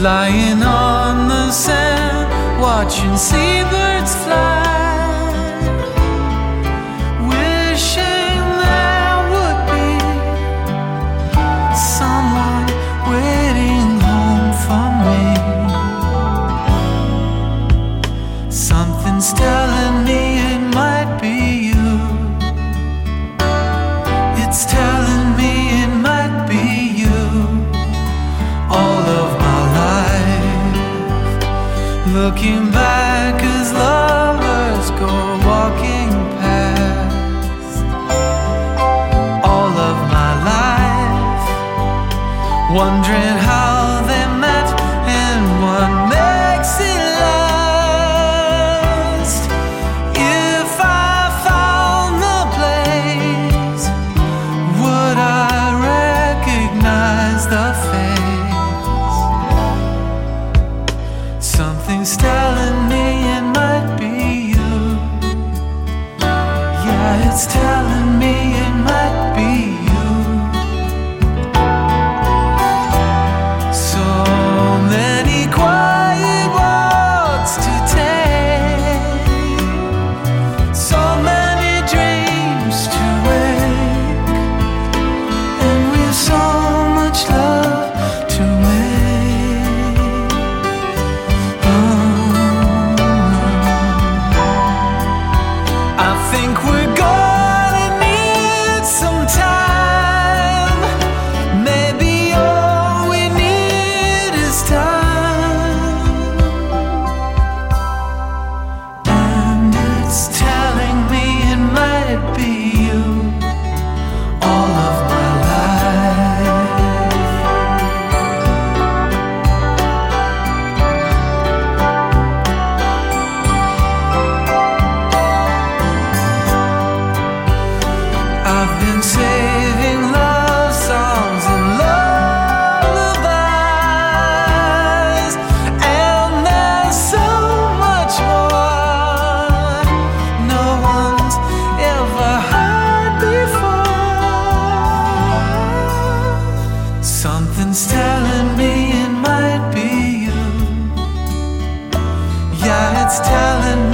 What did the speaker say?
lying on the sand, watching seabirds fly. Wishing there would be someone waiting home for me. Something's telling looking back as lovers go walking past. All of my life, wondering it's telling me Something's telling me it might be you. Yeah, it's telling me.